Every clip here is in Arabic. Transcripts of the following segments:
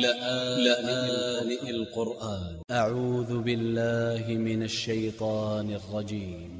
لآن القرآن. أ ع ل ل من ا ل ل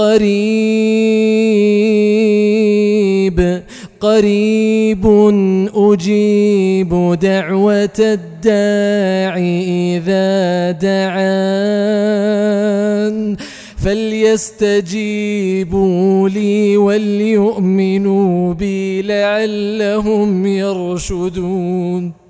قريب قريب أجيب دعوة الداعي إذا دعان. فليستجيبوا لي وليؤمنوا بي لعلهم يرشدون.